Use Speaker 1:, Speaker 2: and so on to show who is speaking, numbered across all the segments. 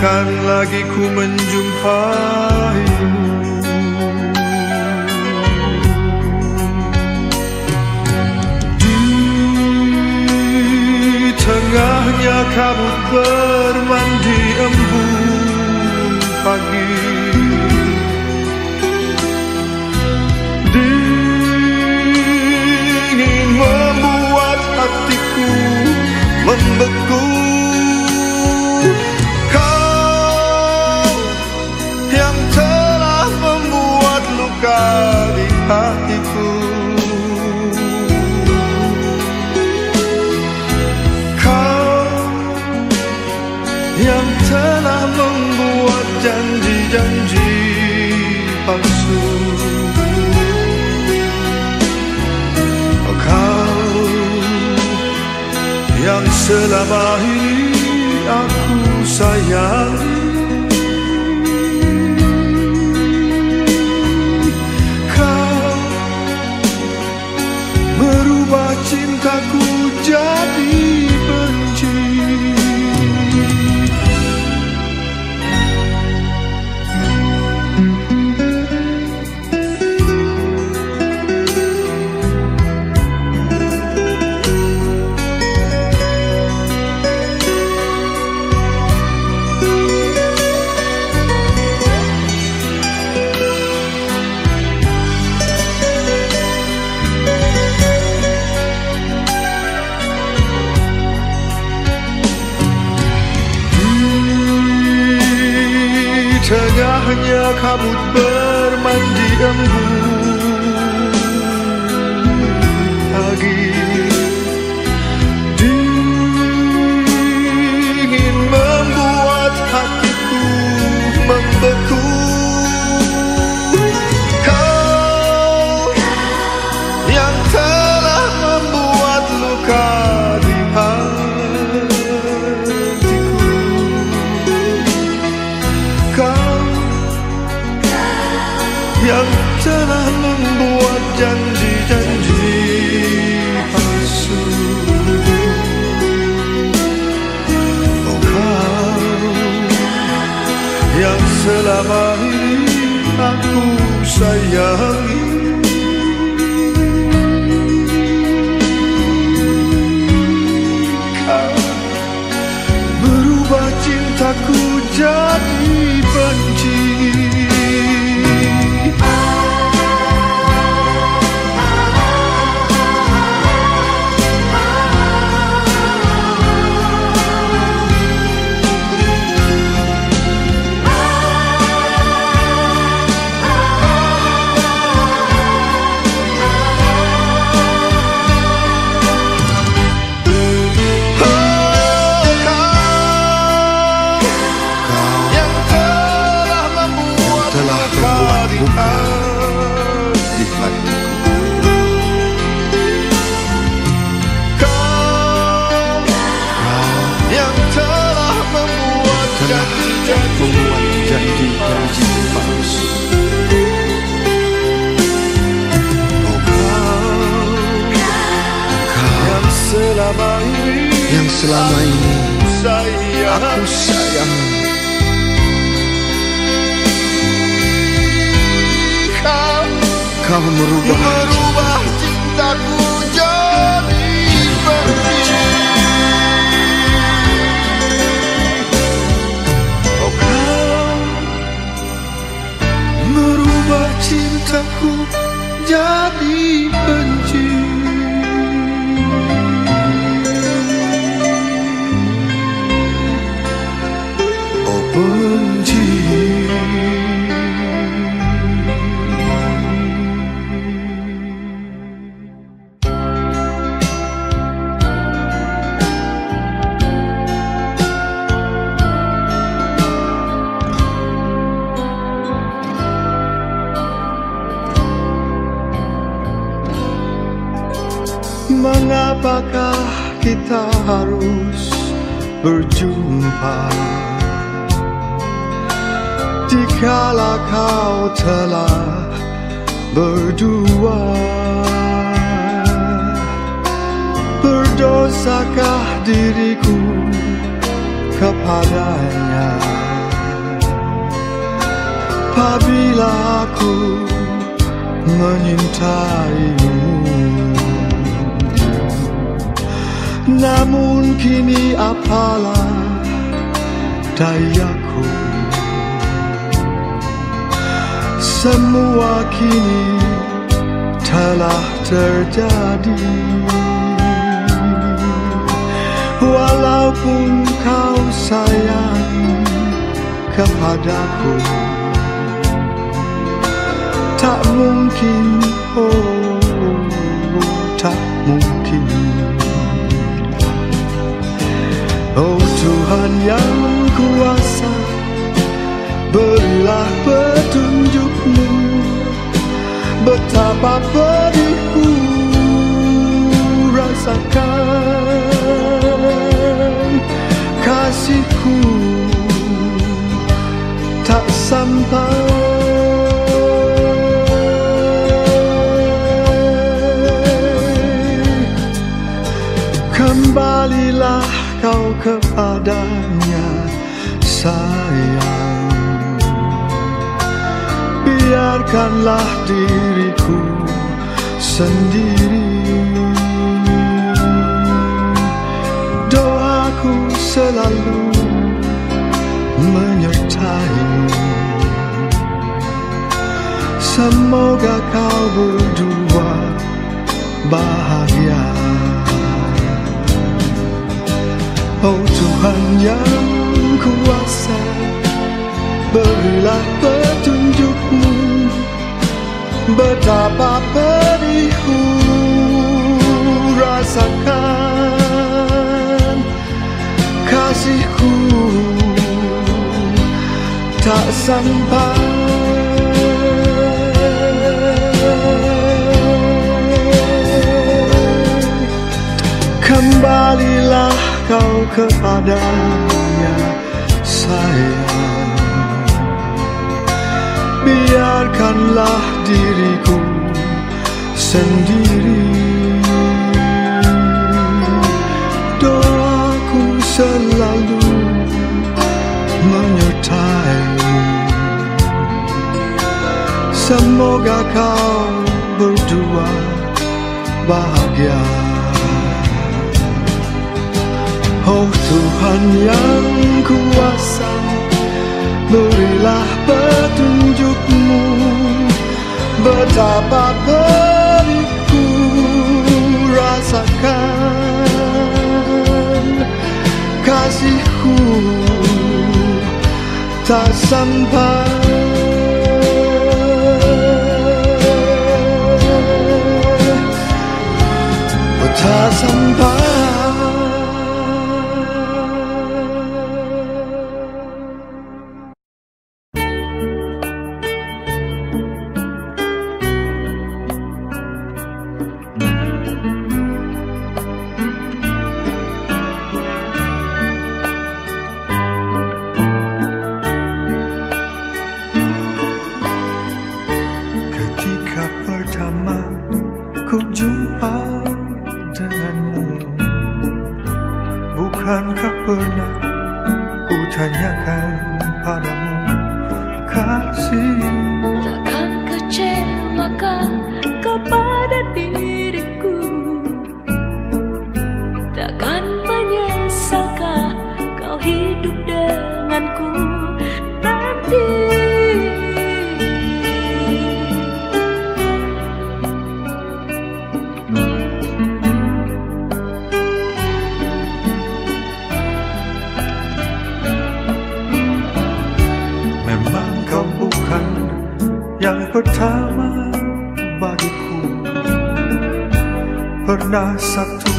Speaker 1: takkan lagi ku menjumpaimu Di tengahnya kabut bermandi embun pagi. Dingin membuat hatiku membeku. selama ini aku sayangi kau merubah cintaku jadi kabut bermandi embun. Pagi Dosa. you. Mengapakah kita harus berjumpa? Jikala kau telah berdua Berdosakah diriku kepadanya? Apabila aku menyintaimu Namun kini apalah dayaku. Semua kini telah terjadi. Walaupun kau sayang kepadaku Tak mungkin, oh Tuhan yang kuasa Berilah petunjukmu. Betapa pedihku rasakan Kasihku. Tak sampai Kembalilah kau kepadanya sayang. Biarkanlah diriku sendiri. Doaku selalu menyertaimu. Semoga kau berdua bahagia Oh Tuhan yang kuasa Berilah petunjukmu. Betapa pedihku rasakan Kasihku. Tak sampai kau kepadanya sayang. Biarkanlah diriku sendiri. Doaku selalu menyertaimu Semoga kau berdua bahagia Oh Tuhan yang kuasa Berilah petunjukmu. Betapa pedihku rasakan Kasihku tak sampai. Tak sampai pertama bagiku. Pernah satu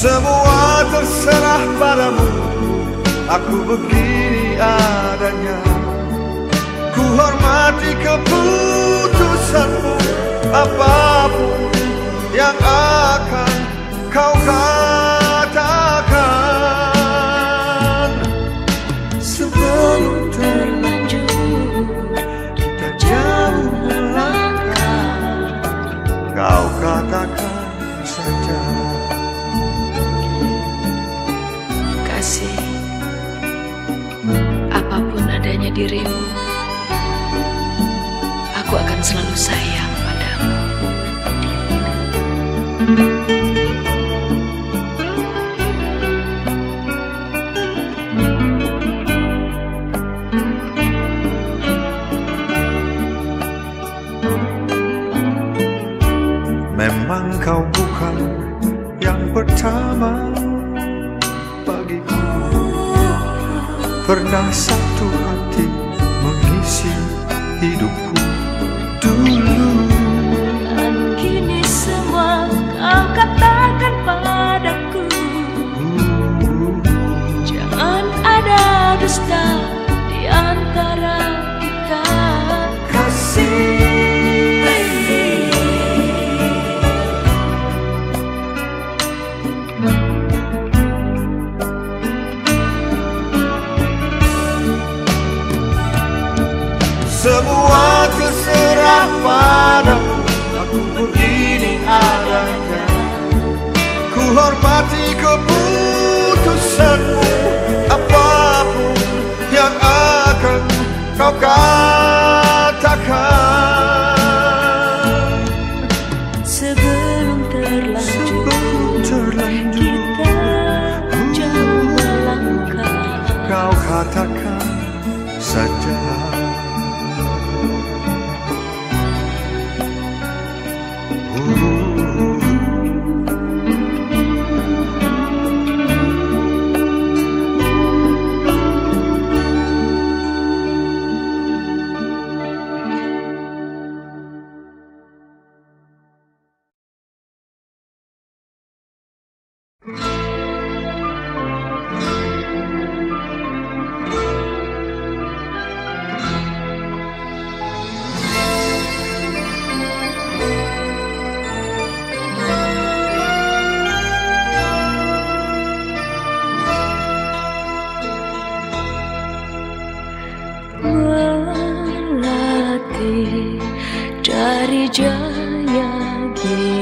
Speaker 2: Semua
Speaker 1: terserah padamu. Aku begini adanya. Ku hormati keputusanmu Apa pun yang akan kau
Speaker 2: kasih. Oh. you.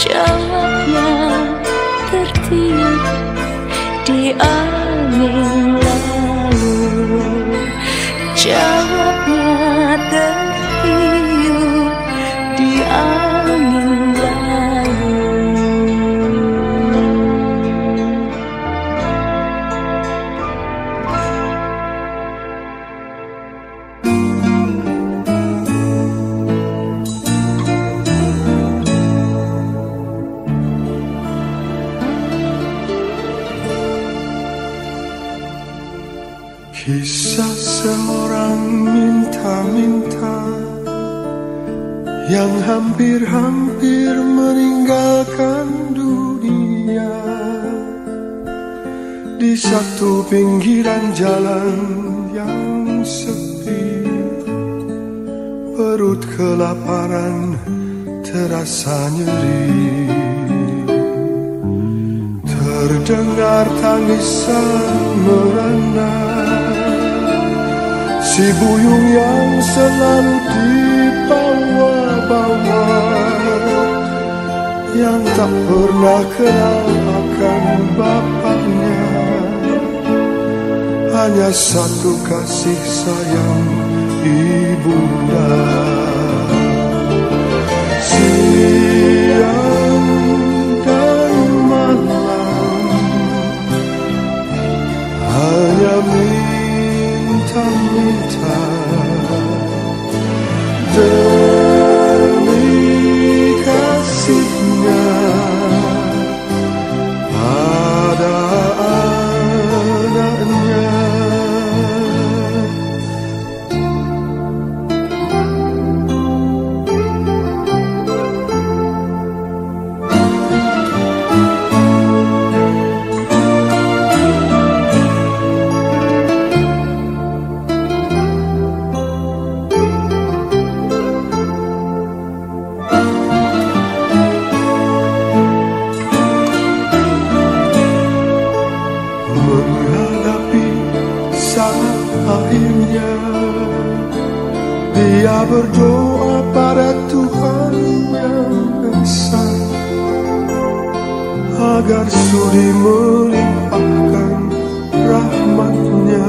Speaker 2: Jawabnya tertiup di angin
Speaker 1: satu pinggiran jalan yang sepi. Perut kelaparan terasa nyeri. Terdengar tangisan merana. Si buyung yang selalu dibawa-bawa Yang tak pernah kenal akan bapaknya Hanya satu kasih sayang ibunda. Siang dia berdoa pada Tuhan yang esa agar sudi melimpahkan rahmatnya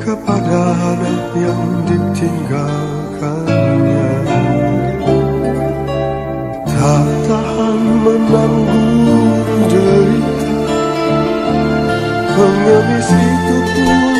Speaker 1: kepada anak yang ditinggalkannya. Tak tahan menanggung derita Pengemis itu pun